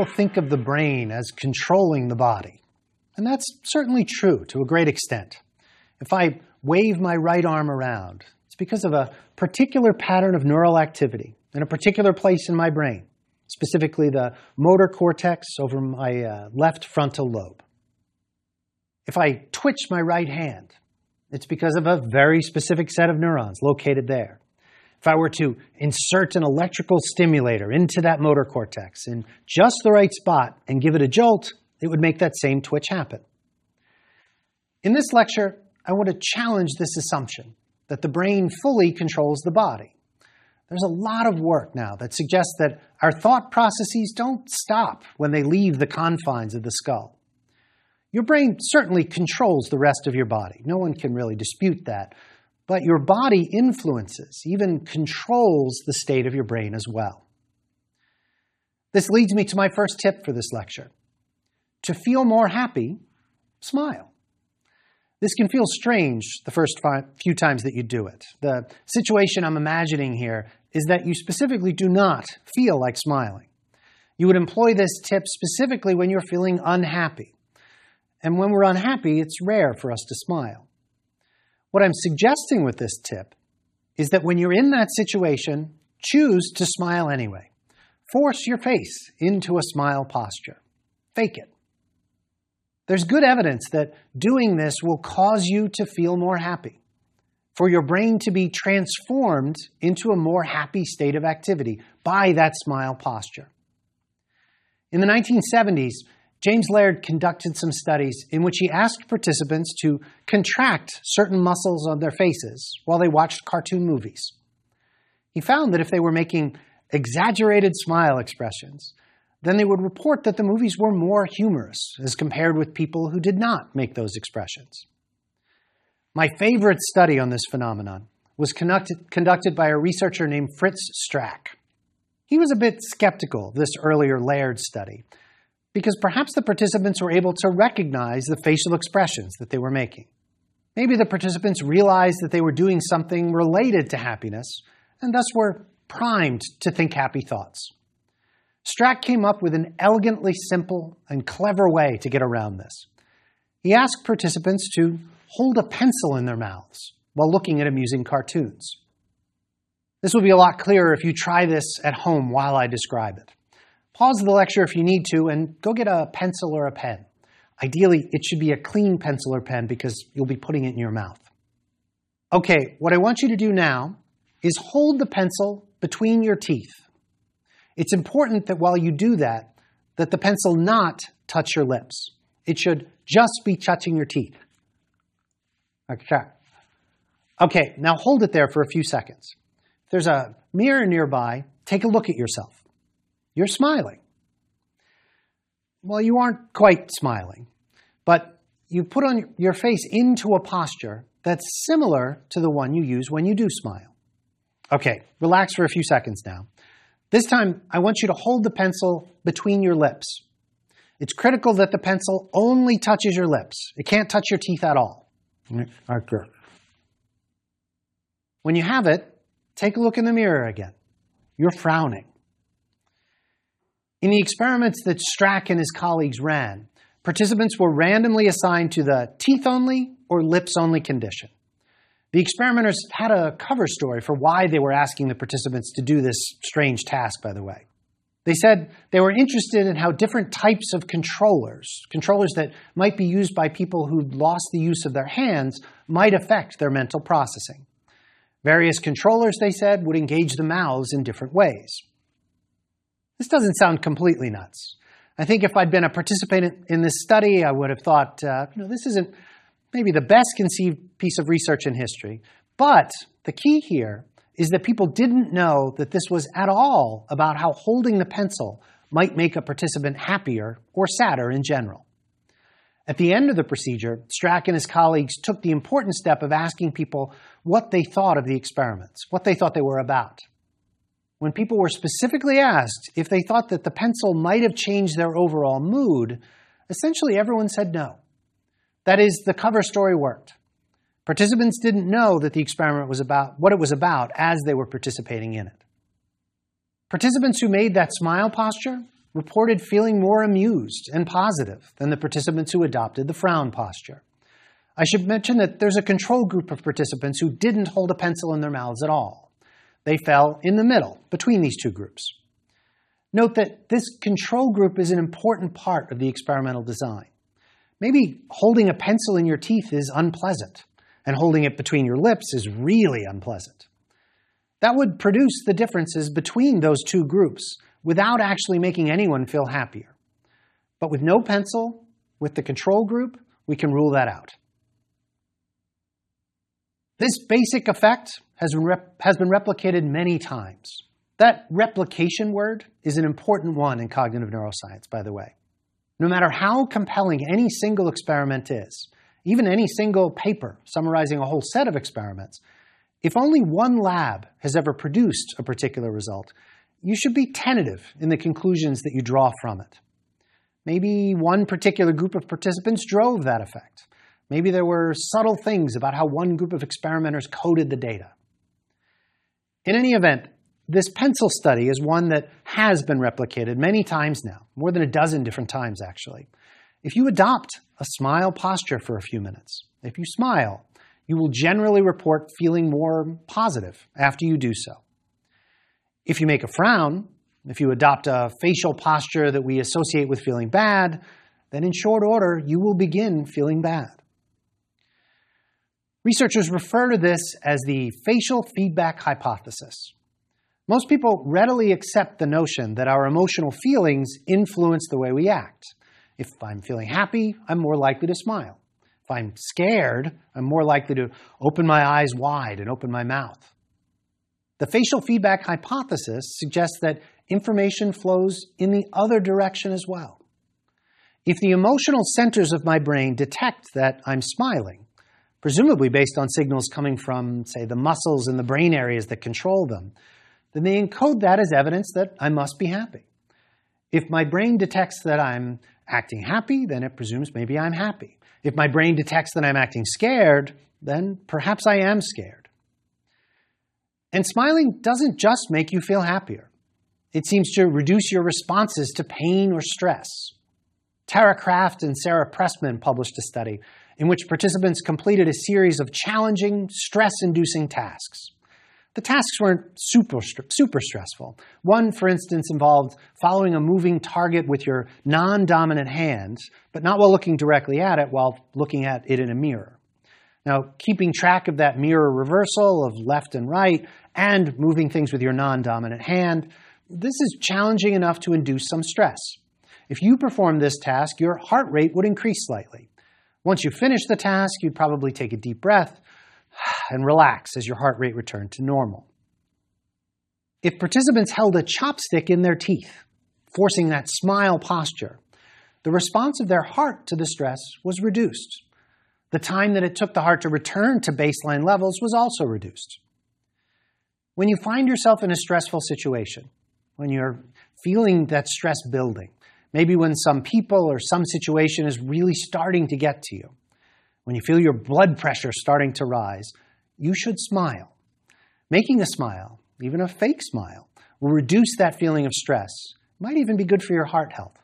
People think of the brain as controlling the body. And that's certainly true to a great extent. If I wave my right arm around, it's because of a particular pattern of neural activity in a particular place in my brain, specifically the motor cortex over my uh, left frontal lobe. If I twitch my right hand, it's because of a very specific set of neurons located there. If I were to insert an electrical stimulator into that motor cortex in just the right spot and give it a jolt, it would make that same twitch happen. In this lecture, I want to challenge this assumption that the brain fully controls the body. There's a lot of work now that suggests that our thought processes don't stop when they leave the confines of the skull. Your brain certainly controls the rest of your body. No one can really dispute that. But your body influences, even controls the state of your brain as well. This leads me to my first tip for this lecture. To feel more happy, smile. This can feel strange the first few times that you do it. The situation I'm imagining here is that you specifically do not feel like smiling. You would employ this tip specifically when you're feeling unhappy. And when we're unhappy, it's rare for us to smile. What I'm suggesting with this tip is that when you're in that situation, choose to smile anyway. Force your face into a smile posture. Fake it. There's good evidence that doing this will cause you to feel more happy, for your brain to be transformed into a more happy state of activity by that smile posture. In the 1970s, James Laird conducted some studies in which he asked participants to contract certain muscles on their faces while they watched cartoon movies. He found that if they were making exaggerated smile expressions, then they would report that the movies were more humorous as compared with people who did not make those expressions. My favorite study on this phenomenon was conducted, conducted by a researcher named Fritz Strack. He was a bit skeptical of this earlier Laird study because perhaps the participants were able to recognize the facial expressions that they were making. Maybe the participants realized that they were doing something related to happiness and thus were primed to think happy thoughts. Strack came up with an elegantly simple and clever way to get around this. He asked participants to hold a pencil in their mouths while looking at amusing cartoons. This will be a lot clearer if you try this at home while I describe it. Pause the lecture if you need to and go get a pencil or a pen. Ideally, it should be a clean pencil or pen because you'll be putting it in your mouth. Okay, what I want you to do now is hold the pencil between your teeth. It's important that while you do that, that the pencil not touch your lips. It should just be touching your teeth. Okay. Okay, now hold it there for a few seconds. If there's a mirror nearby, take a look at yourself. You're smiling. Well, you aren't quite smiling, but you put on your face into a posture that's similar to the one you use when you do smile. Okay, relax for a few seconds now. This time, I want you to hold the pencil between your lips. It's critical that the pencil only touches your lips. It can't touch your teeth at all. Okay. When you have it, take a look in the mirror again. You're frowning. In the experiments that Strack and his colleagues ran, participants were randomly assigned to the teeth only or lips only condition. The experimenters had a cover story for why they were asking the participants to do this strange task, by the way. They said they were interested in how different types of controllers, controllers that might be used by people who'd lost the use of their hands, might affect their mental processing. Various controllers, they said, would engage the mouths in different ways. This doesn't sound completely nuts. I think if I'd been a participant in this study, I would have thought, uh, you know, this isn't maybe the best conceived piece of research in history. But the key here is that people didn't know that this was at all about how holding the pencil might make a participant happier or sadder in general. At the end of the procedure, Strack and his colleagues took the important step of asking people what they thought of the experiments, what they thought they were about when people were specifically asked if they thought that the pencil might have changed their overall mood, essentially everyone said no. That is, the cover story worked. Participants didn't know that the experiment was about what it was about as they were participating in it. Participants who made that smile posture reported feeling more amused and positive than the participants who adopted the frown posture. I should mention that there's a control group of participants who didn't hold a pencil in their mouths at all. They fell in the middle between these two groups. Note that this control group is an important part of the experimental design. Maybe holding a pencil in your teeth is unpleasant, and holding it between your lips is really unpleasant. That would produce the differences between those two groups without actually making anyone feel happier. But with no pencil, with the control group, we can rule that out. This basic effect has been, has been replicated many times. That replication word is an important one in cognitive neuroscience, by the way. No matter how compelling any single experiment is, even any single paper summarizing a whole set of experiments, if only one lab has ever produced a particular result, you should be tentative in the conclusions that you draw from it. Maybe one particular group of participants drove that effect. Maybe there were subtle things about how one group of experimenters coded the data. In any event, this pencil study is one that has been replicated many times now, more than a dozen different times actually. If you adopt a smile posture for a few minutes, if you smile, you will generally report feeling more positive after you do so. If you make a frown, if you adopt a facial posture that we associate with feeling bad, then in short order, you will begin feeling bad. Researchers refer to this as the facial feedback hypothesis. Most people readily accept the notion that our emotional feelings influence the way we act. If I'm feeling happy, I'm more likely to smile. If I'm scared, I'm more likely to open my eyes wide and open my mouth. The facial feedback hypothesis suggests that information flows in the other direction as well. If the emotional centers of my brain detect that I'm smiling, presumably based on signals coming from, say, the muscles and the brain areas that control them, then they encode that as evidence that I must be happy. If my brain detects that I'm acting happy, then it presumes maybe I'm happy. If my brain detects that I'm acting scared, then perhaps I am scared. And smiling doesn't just make you feel happier. It seems to reduce your responses to pain or stress. Tara Kraft and Sarah Pressman published a study in which participants completed a series of challenging, stress-inducing tasks. The tasks weren't super, super stressful. One, for instance, involved following a moving target with your non-dominant hand, but not while looking directly at it, while looking at it in a mirror. Now, keeping track of that mirror reversal of left and right and moving things with your non-dominant hand, this is challenging enough to induce some stress. If you perform this task, your heart rate would increase slightly. Once you finish the task, you'd probably take a deep breath and relax as your heart rate returned to normal. If participants held a chopstick in their teeth, forcing that smile posture, the response of their heart to the stress was reduced. The time that it took the heart to return to baseline levels was also reduced. When you find yourself in a stressful situation, when you're feeling that stress building, maybe when some people or some situation is really starting to get to you, when you feel your blood pressure starting to rise, you should smile. Making a smile, even a fake smile, will reduce that feeling of stress. It might even be good for your heart health.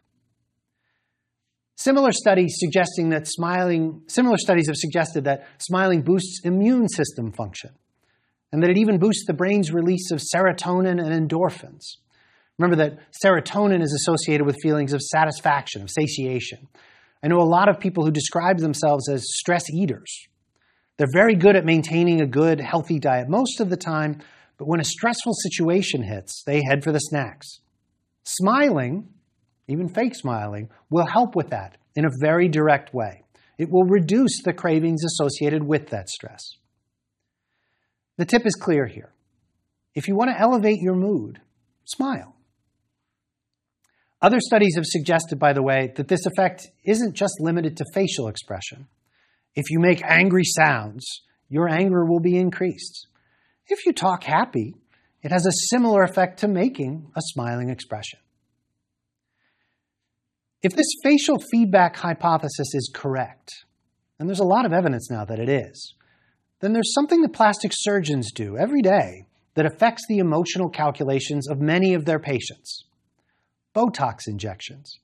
Similar studies suggesting that smiling, similar studies have suggested that smiling boosts immune system function, and that it even boosts the brain's release of serotonin and endorphins. Remember that serotonin is associated with feelings of satisfaction, of satiation. I know a lot of people who describe themselves as stress eaters. They're very good at maintaining a good, healthy diet most of the time, but when a stressful situation hits, they head for the snacks. Smiling, even fake smiling, will help with that in a very direct way. It will reduce the cravings associated with that stress. The tip is clear here. If you want to elevate your mood, smile. Other studies have suggested, by the way, that this effect isn't just limited to facial expression. If you make angry sounds, your anger will be increased. If you talk happy, it has a similar effect to making a smiling expression. If this facial feedback hypothesis is correct, and there's a lot of evidence now that it is, then there's something that plastic surgeons do every day that affects the emotional calculations of many of their patients Botox injections.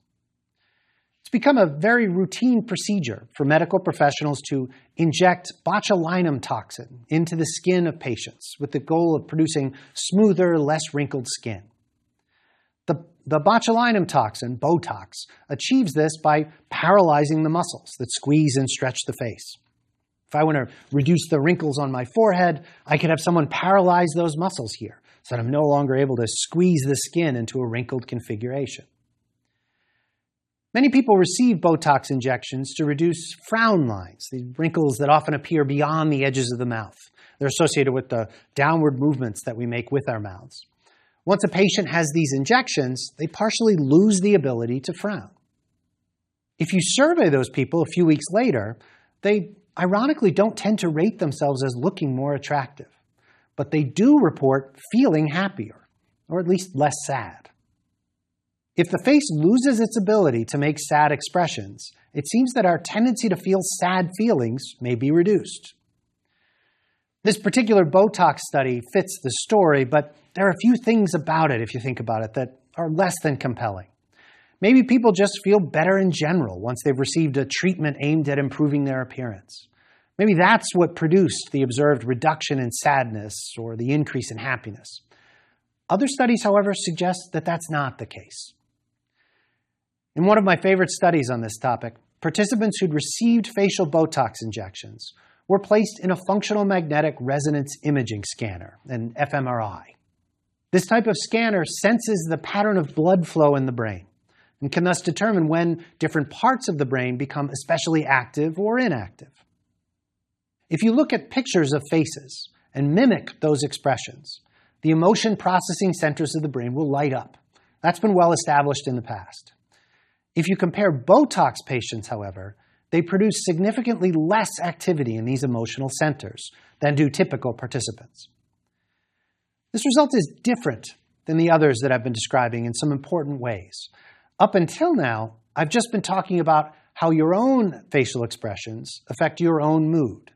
It's become a very routine procedure for medical professionals to inject botulinum toxin into the skin of patients with the goal of producing smoother, less wrinkled skin. The, the botulinum toxin, Botox, achieves this by paralyzing the muscles that squeeze and stretch the face. If I want to reduce the wrinkles on my forehead, I could have someone paralyze those muscles here so that I'm no longer able to squeeze the skin into a wrinkled configuration. Many people receive Botox injections to reduce frown lines, the wrinkles that often appear beyond the edges of the mouth. They're associated with the downward movements that we make with our mouths. Once a patient has these injections, they partially lose the ability to frown. If you survey those people a few weeks later, they ironically don't tend to rate themselves as looking more attractive, but they do report feeling happier, or at least less sad. If the face loses its ability to make sad expressions, it seems that our tendency to feel sad feelings may be reduced. This particular Botox study fits the story, but there are a few things about it, if you think about it, that are less than compelling. Maybe people just feel better in general once they've received a treatment aimed at improving their appearance. Maybe that's what produced the observed reduction in sadness or the increase in happiness. Other studies, however, suggest that that's not the case. In one of my favorite studies on this topic, participants who'd received facial Botox injections were placed in a functional magnetic resonance imaging scanner, an fMRI. This type of scanner senses the pattern of blood flow in the brain and can thus determine when different parts of the brain become especially active or inactive. If you look at pictures of faces and mimic those expressions, the emotion processing centers of the brain will light up. That's been well established in the past. If you compare Botox patients, however, they produce significantly less activity in these emotional centers than do typical participants. This result is different than the others that I've been describing in some important ways. Up until now, I've just been talking about how your own facial expressions affect your own mood.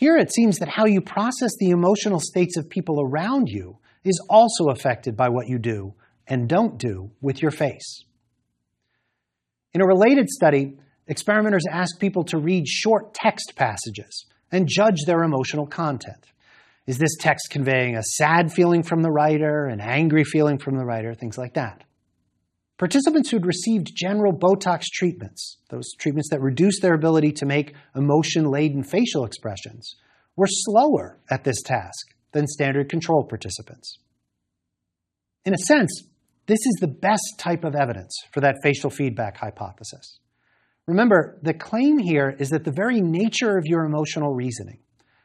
Here it seems that how you process the emotional states of people around you is also affected by what you do and don't do with your face. In a related study, experimenters asked people to read short text passages and judge their emotional content. Is this text conveying a sad feeling from the writer, an angry feeling from the writer, things like that? Participants who'd received general Botox treatments, those treatments that reduce their ability to make emotion-laden facial expressions, were slower at this task than standard control participants. In a sense, this is the best type of evidence for that facial feedback hypothesis. Remember, the claim here is that the very nature of your emotional reasoning,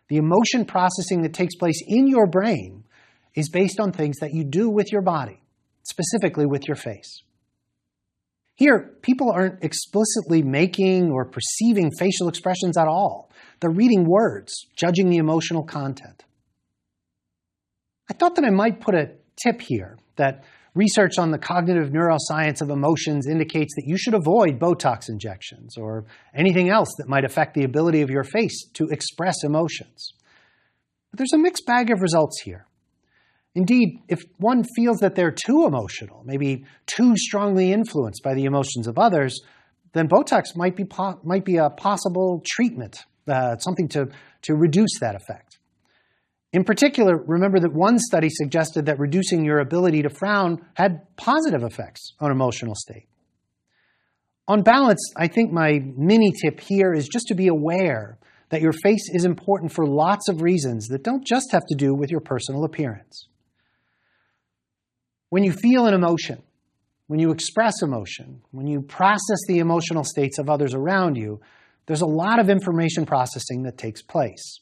the emotion processing that takes place in your brain, is based on things that you do with your body, specifically with your face. Here, people aren't explicitly making or perceiving facial expressions at all. They're reading words, judging the emotional content. I thought that I might put a tip here that research on the cognitive neuroscience of emotions indicates that you should avoid Botox injections or anything else that might affect the ability of your face to express emotions. But there's a mixed bag of results here. Indeed, if one feels that they're too emotional, maybe too strongly influenced by the emotions of others, then Botox might be, might be a possible treatment, uh, something to, to reduce that effect. In particular, remember that one study suggested that reducing your ability to frown had positive effects on emotional state. On balance, I think my mini tip here is just to be aware that your face is important for lots of reasons that don't just have to do with your personal appearance. When you feel an emotion, when you express emotion, when you process the emotional states of others around you, there's a lot of information processing that takes place.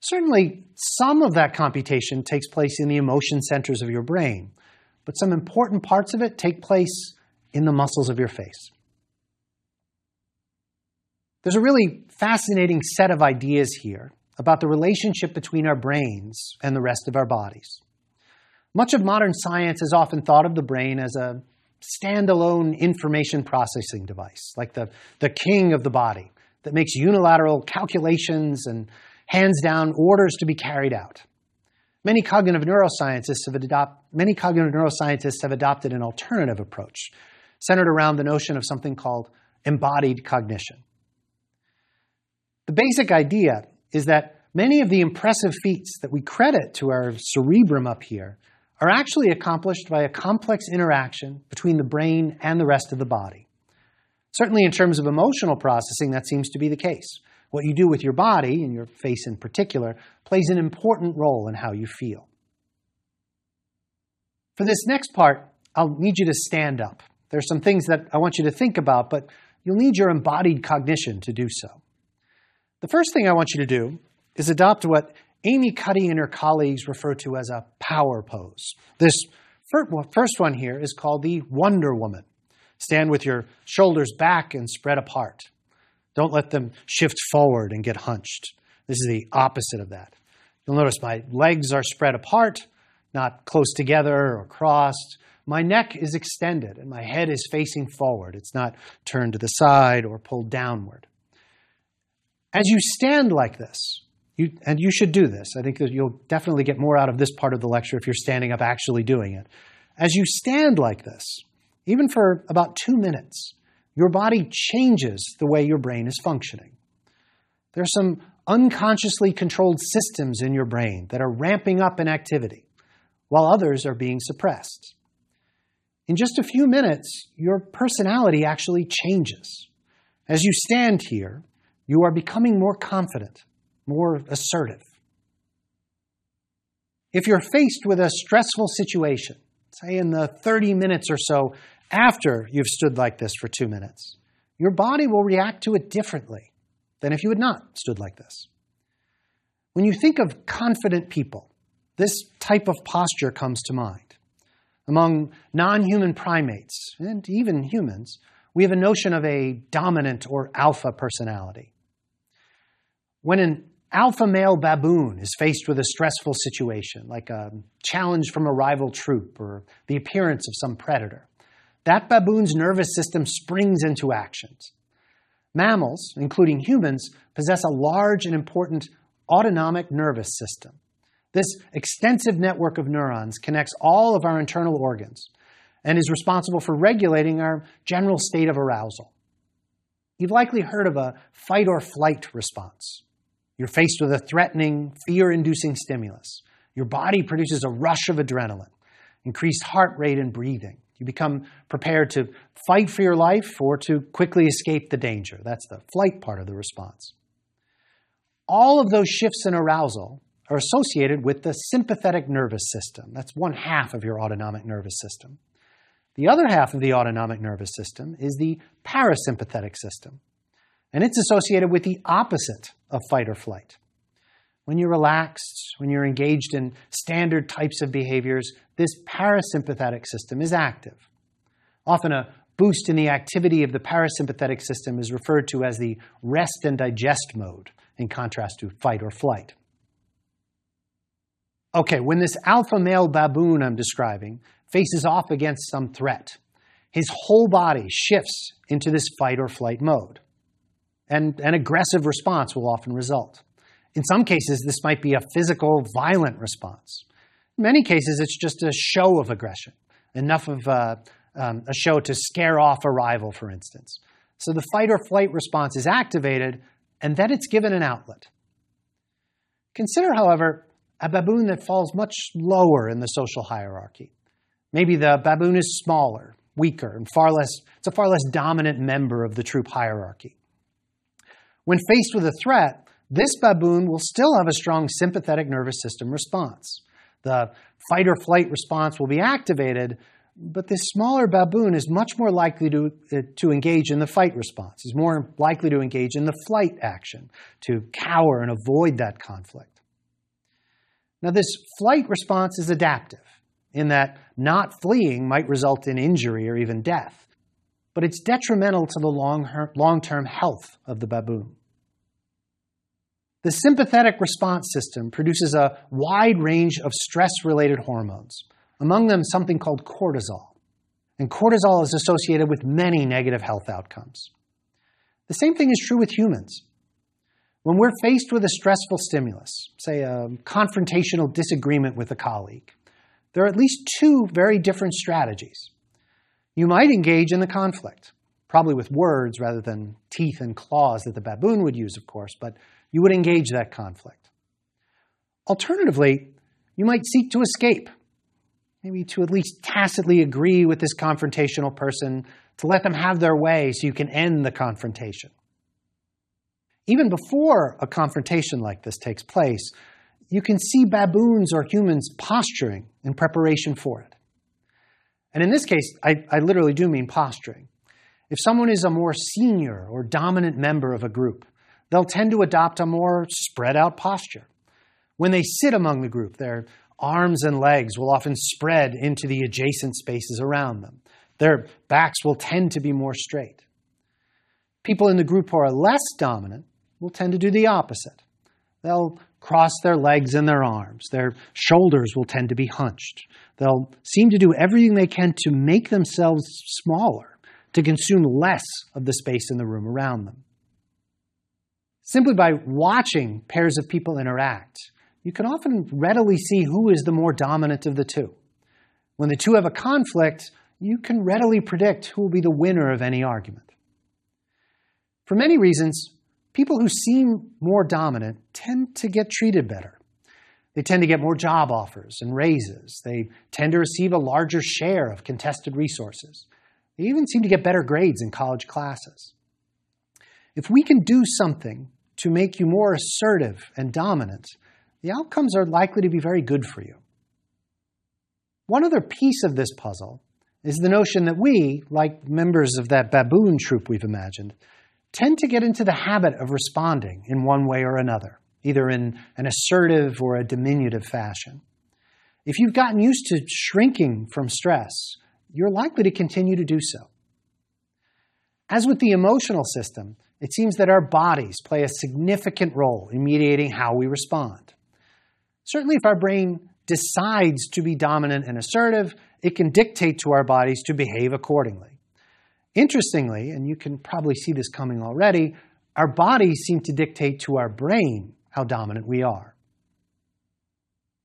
Certainly, some of that computation takes place in the emotion centers of your brain, but some important parts of it take place in the muscles of your face. There's a really fascinating set of ideas here about the relationship between our brains and the rest of our bodies. Much of modern science has often thought of the brain as a standalone information processing device, like the, the king of the body, that makes unilateral calculations and hands down orders to be carried out. Many cognitive neuroscientists have, adopt, many cognitive neuroscientists have adopted an alternative approach centered around the notion of something called embodied cognition. The basic idea is that many of the impressive feats that we credit to our cerebrum up here are actually accomplished by a complex interaction between the brain and the rest of the body. Certainly, in terms of emotional processing, that seems to be the case. What you do with your body, and your face in particular, plays an important role in how you feel. For this next part, I'll need you to stand up. There's some things that I want you to think about, but you'll need your embodied cognition to do so. The first thing I want you to do is adopt what Amy Cuddy and her colleagues refer to as a power pose. This first one here is called the Wonder Woman. Stand with your shoulders back and spread apart. Don't let them shift forward and get hunched. This is the opposite of that. You'll notice my legs are spread apart, not close together or crossed. My neck is extended and my head is facing forward. It's not turned to the side or pulled downward. As you stand like this, you, and you should do this. I think that you'll definitely get more out of this part of the lecture if you're standing up actually doing it. As you stand like this, even for about two minutes, your body changes the way your brain is functioning. There are some unconsciously controlled systems in your brain that are ramping up in activity, while others are being suppressed. In just a few minutes, your personality actually changes. As you stand here, you are becoming more confident, more assertive. If you're faced with a stressful situation, say in the 30 minutes or so after you've stood like this for two minutes, your body will react to it differently than if you had not stood like this. When you think of confident people, this type of posture comes to mind. Among non human primates, and even humans, we have a notion of a dominant or alpha personality. When an alpha male baboon is faced with a stressful situation, like a challenge from a rival troop or the appearance of some predator, that baboon's nervous system springs into actions. Mammals, including humans, possess a large and important autonomic nervous system. This extensive network of neurons connects all of our internal organs and is responsible for regulating our general state of arousal. You've likely heard of a fight or flight response. You're faced with a threatening, fear inducing stimulus. Your body produces a rush of adrenaline, increased heart rate and breathing. You become prepared to fight for your life or to quickly escape the danger. That's the flight part of the response. All of those shifts in arousal are associated with the sympathetic nervous system. That's one half of your autonomic nervous system. The other half of the autonomic nervous system is the parasympathetic system, and it's associated with the opposite of fight or flight. When you're relaxed, when you're engaged in standard types of behaviors, this parasympathetic system is active. Often a boost in the activity of the parasympathetic system is referred to as the rest and digest mode, in contrast to fight or flight. Okay, when this alpha male baboon I'm describing faces off against some threat, his whole body shifts into this fight or flight mode. And an aggressive response will often result. In some cases, this might be a physical, violent response. In many cases, it's just a show of aggression, enough of a, um, a show to scare off a rival, for instance. So the fight or flight response is activated, and then it's given an outlet. Consider, however, a baboon that falls much lower in the social hierarchy. Maybe the baboon is smaller, weaker, and far less, it's a far less dominant member of the troop hierarchy. When faced with a threat, this baboon will still have a strong sympathetic nervous system response. The fight or flight response will be activated, but this smaller baboon is much more likely to, uh, to engage in the fight response. He's more likely to engage in the flight action, to cower and avoid that conflict. Now, this flight response is adaptive in that not fleeing might result in injury or even death, but it's detrimental to the long term health of the baboon. The sympathetic response system produces a wide range of stress related hormones, among them something called cortisol. And cortisol is associated with many negative health outcomes. The same thing is true with humans. When we're faced with a stressful stimulus, say a confrontational disagreement with a colleague, there are at least two very different strategies. You might engage in the conflict, probably with words rather than teeth and claws that the baboon would use, of course, but you would engage that conflict. Alternatively, you might seek to escape, maybe to at least tacitly agree with this confrontational person, to let them have their way so you can end the confrontation. Even before a confrontation like this takes place, you can see baboons or humans posturing in preparation for it. And in this case, I, I, literally do mean posturing. If someone is a more senior or dominant member of a group, they'll tend to adopt a more spread out posture. When they sit among the group, their arms and legs will often spread into the adjacent spaces around them. Their backs will tend to be more straight. People in the group who are less dominant will tend to do the opposite. They'll cross their legs and their arms. Their shoulders will tend to be hunched. They'll seem to do everything they can to make themselves smaller, to consume less of the space in the room around them. Simply by watching pairs of people interact, you can often readily see who is the more dominant of the two. When the two have a conflict, you can readily predict who will be the winner of any argument. For many reasons, people who seem more dominant tend to get treated better. They tend to get more job offers and raises. They tend to receive a larger share of contested resources. They even seem to get better grades in college classes. If we can do something to make you more assertive and dominant, the outcomes are likely to be very good for you. One other piece of this puzzle is the notion that we, like members of that baboon troop we've imagined, tend to get into the habit of responding in one way or another, either in an assertive or a diminutive fashion. If you've gotten used to shrinking from stress, you're likely to continue to do so. As with the emotional system, it seems that our bodies play a significant role in mediating how we respond. Certainly, if our brain decides to be dominant and assertive, it can dictate to our bodies to behave accordingly. Interestingly, and you can probably see this coming already, our bodies seem to dictate to our brain how dominant we are.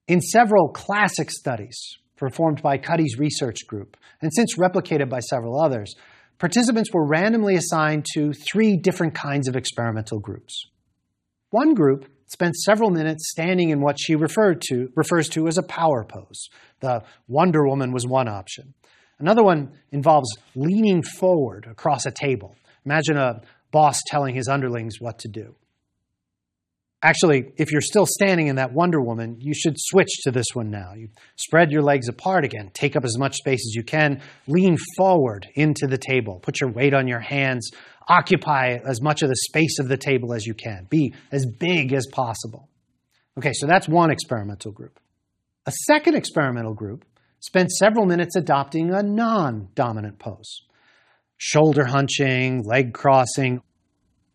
In several classic studies performed by Cuddy's research group, and since replicated by several others, participants were randomly assigned to three different kinds of experimental groups. One group spent several minutes standing in what she referred to, refers to as a power pose. The Wonder Woman was one option. Another one involves leaning forward across a table. Imagine a boss telling his underlings what to do. Actually, if you're still standing in that Wonder Woman, you should switch to this one now. You spread your legs apart again, take up as much space as you can, lean forward into the table, put your weight on your hands, occupy as much of the space of the table as you can, be as big as possible. Okay, so that's one experimental group. A second experimental group spent several minutes adopting a non dominant pose shoulder hunching, leg crossing,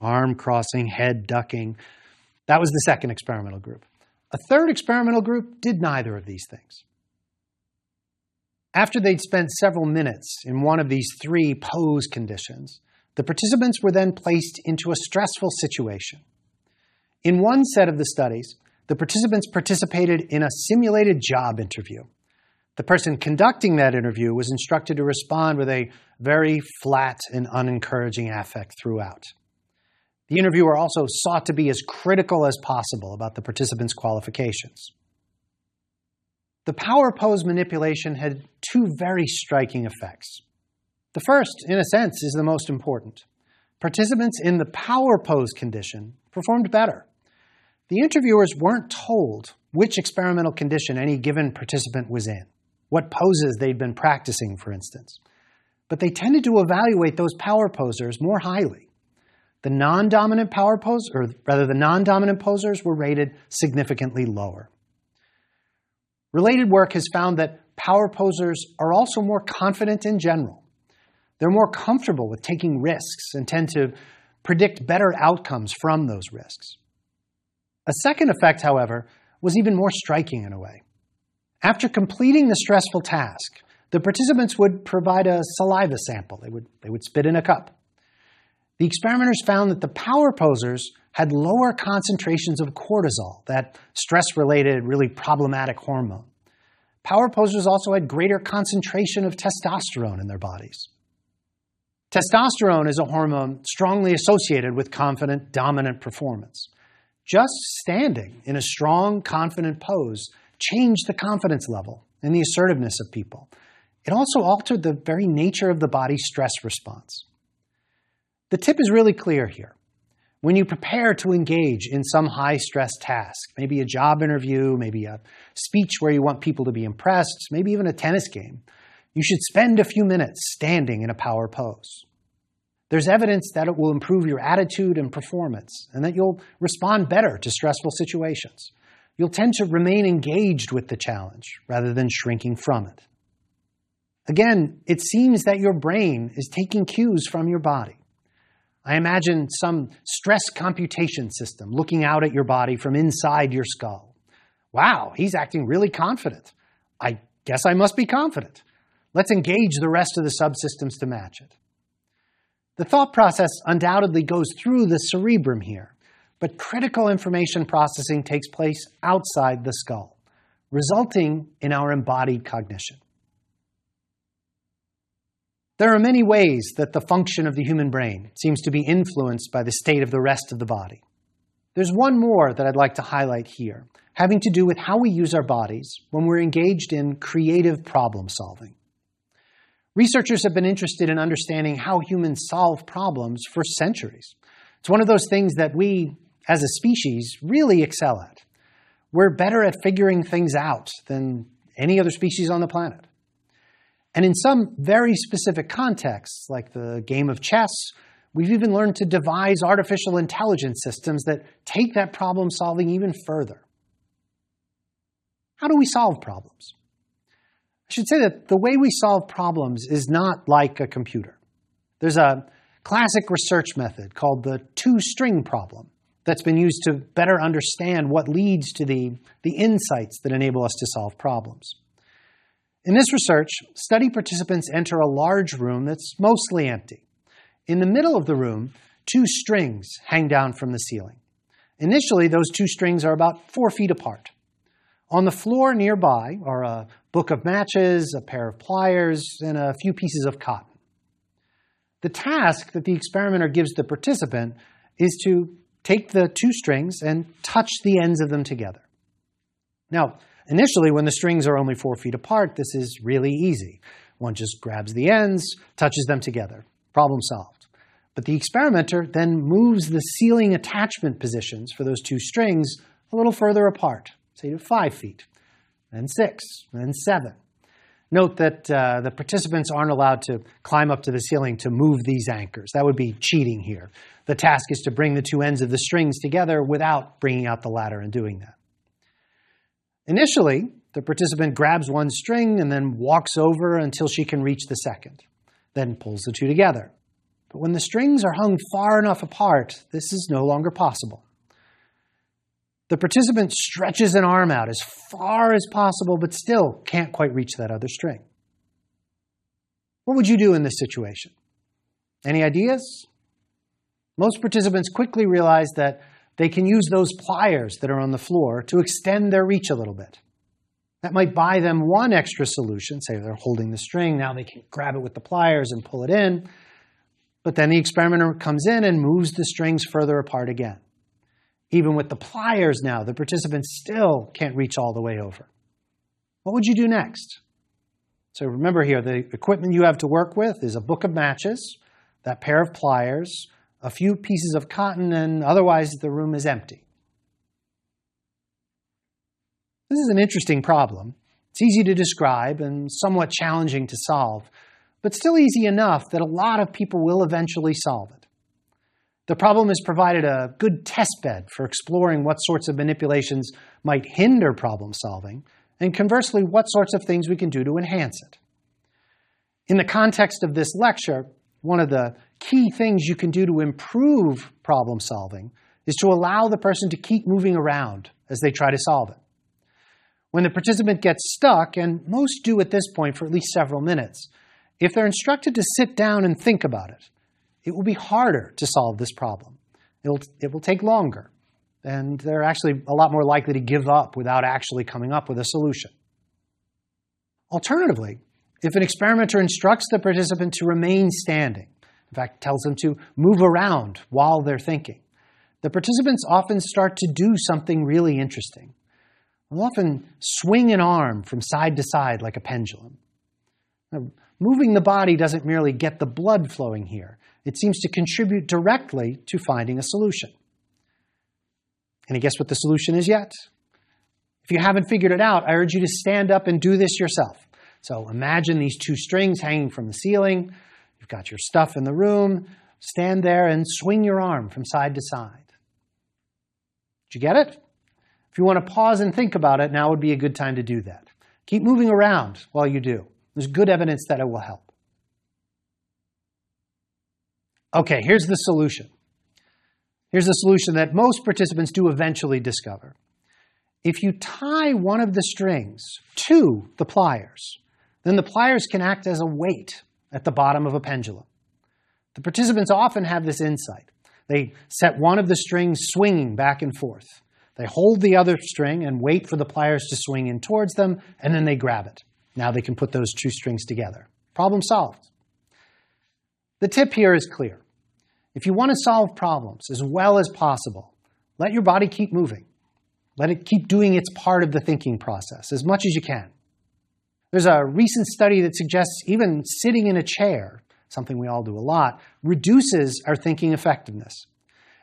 arm crossing, head ducking. That was the second experimental group. A third experimental group did neither of these things. After they'd spent several minutes in one of these three pose conditions, the participants were then placed into a stressful situation. In one set of the studies, the participants participated in a simulated job interview the person conducting that interview was instructed to respond with a very flat and unencouraging affect throughout. The interviewer also sought to be as critical as possible about the participants' qualifications. The power pose manipulation had two very striking effects. The first, in a sense, is the most important. Participants in the power pose condition performed better. The interviewers weren't told which experimental condition any given participant was in what poses they'd been practicing, for instance. But they tended to evaluate those power posers more highly. The non-dominant power pose, or rather the non-dominant posers were rated significantly lower. Related work has found that power posers are also more confident in general. They're more comfortable with taking risks and tend to predict better outcomes from those risks. A second effect, however, was even more striking in a way. After completing the stressful task, the participants would provide a saliva sample. They would, they would spit in a cup. The experimenters found that the power posers had lower concentrations of cortisol, that stress related, really problematic hormone. power posers also had greater concentration of testosterone in their bodies. Testosterone is a hormone strongly associated with confident, dominant performance. Just standing in a strong, confident pose changed the confidence level and the assertiveness of people. It also altered the very nature of the body's stress response. The tip is really clear here. When you prepare to engage in some high stress task, maybe a job interview, maybe a speech where you want people to be impressed, maybe even a tennis game, you should spend a few minutes standing in a power pose. There's evidence that it will improve your attitude and performance, and that you'll respond better to stressful situations. You'll tend to remain engaged with the challenge rather than shrinking from it. Again, it seems that your brain is taking cues from your body. I imagine some stress computation system looking out at your body from inside your skull. Wow, he's acting really confident. I guess I must be confident. Let's engage the rest of the subsystems to match it. The thought process undoubtedly goes through the cerebrum here, but critical information processing takes place outside the skull, resulting in our embodied cognition. There are many ways that the function of the human brain seems to be influenced by the state of the rest of the body. There's one more that I'd like to highlight here, having to do with how we use our bodies when we're engaged in creative problem solving. Researchers have been interested in understanding how humans solve problems for centuries. It's one of those things that we, as a species, really excel at. We're better at figuring things out than any other species on the planet. And in some very specific contexts, like the game of chess, we've even learned to devise artificial intelligence systems that take that problem solving even further. How do we solve problems? I should say that the way we solve problems is not like a computer. There's a classic research method called the two-string problem that's been used to better understand what leads to the, the insights that enable us to solve problems. In this research, study participants enter a large room that's mostly empty. In the middle of the room, two strings hang down from the ceiling. Initially, those two strings are about four feet apart. On the floor nearby are a book of matches, a pair of pliers, and a few pieces of cotton. The task that the experimenter gives the participant is to take the two strings and touch the ends of them together. Now, Initially, when the strings are only four feet apart, this is really easy. One just grabs the ends, touches them together. Problem solved. But the experimenter then moves the ceiling attachment positions for those two strings a little further apart, say to five feet, then six, then seven. Note that uh, the participants aren't allowed to climb up to the ceiling to move these anchors. That would be cheating here. The task is to bring the two ends of the strings together without bringing out the ladder and doing that. Initially, the participant grabs one string and then walks over until she can reach the second, then pulls the two together. But when the strings are hung far enough apart, this is no longer possible. The participant stretches an arm out as far as possible, but still can't quite reach that other string. What would you do in this situation? Any ideas? Most participants quickly realize that they can use those pliers that are on the floor to extend their reach a little bit. That might buy them one extra solution. Say they're holding the string, now they can grab it with the pliers and pull it in. But then the experimenter comes in and moves the strings further apart again. Even with the pliers now, the participants still can't reach all the way over. What would you do next? So remember here, the equipment you have to work with is a book of matches, that pair of pliers, a few pieces of cotton, and otherwise the room is empty. This is an interesting problem. It's easy to describe and somewhat challenging to solve, but still easy enough that a lot of people will eventually solve it. The problem has provided a good test bed for exploring what sorts of manipulations might hinder problem solving, and conversely, what sorts of things we can do to enhance it. In the context of this lecture, one of the key things you can do to improve problem solving is to allow the person to keep moving around as they try to solve it. When the participant gets stuck, and most do at this point for at least several minutes, if they're instructed to sit down and think about it, it will be harder to solve this problem. It'll, it will take longer, and they're actually a lot more likely to give up without actually coming up with a solution. Alternatively, if an experimenter instructs the participant to remain standing, in fact, tells them to move around while they're thinking, the participants often start to do something really interesting. They'll often swing an arm from side to side like a pendulum. Now, moving the body doesn't merely get the blood flowing here, it seems to contribute directly to finding a solution. Any guess what the solution is yet? If you haven't figured it out, I urge you to stand up and do this yourself. So imagine these two strings hanging from the ceiling. You've got your stuff in the room. Stand there and swing your arm from side to side. Did you get it? If you want to pause and think about it, now would be a good time to do that. Keep moving around while you do. There's good evidence that it will help. Okay, here's the solution. Here's the solution that most participants do eventually discover. If you tie one of the strings to the pliers, then the pliers can act as a weight at the bottom of a pendulum. The participants often have this insight. They set one of the strings swinging back and forth. They hold the other string and wait for the pliers to swing in towards them, and then they grab it. Now they can put those two strings together. Problem solved. The tip here is clear. If you want to solve problems as well as possible, let your body keep moving. Let it keep doing its part of the thinking process as much as you can. There's a recent study that suggests even sitting in a chair, something we all do a lot, reduces our thinking effectiveness.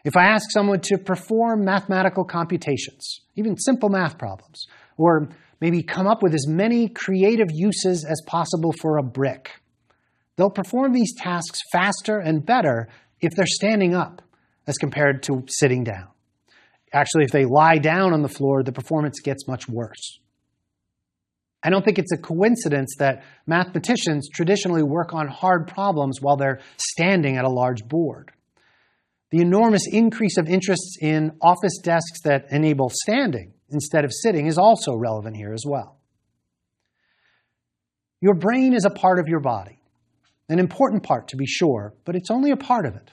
If I ask someone to perform mathematical computations, even simple math problems, or maybe come up with as many creative uses as possible for a brick, they'll perform these tasks faster and better if they're standing up as compared to sitting down. Actually, if they lie down on the floor, the performance gets much worse. I don't think it's a coincidence that mathematicians traditionally work on hard problems while they're standing at a large board. The enormous increase of interests in office desks that enable standing instead of sitting is also relevant here as well. Your brain is a part of your body, an important part to be sure, but it's only a part of it.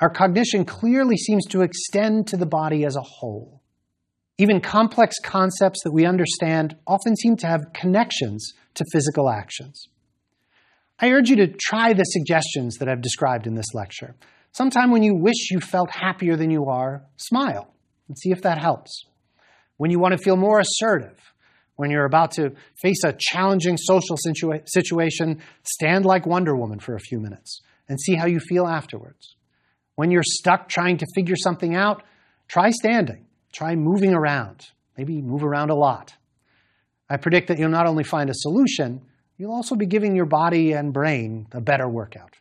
Our cognition clearly seems to extend to the body as a whole. Even complex concepts that we understand often seem to have connections to physical actions. I urge you to try the suggestions that I've described in this lecture. Sometime when you wish you felt happier than you are, smile and see if that helps. When you want to feel more assertive, when you're about to face a challenging social situa- situation, stand like Wonder Woman for a few minutes and see how you feel afterwards. When you're stuck trying to figure something out, try standing, try moving around, maybe move around a lot. I predict that you'll not only find a solution, you'll also be giving your body and brain a better workout.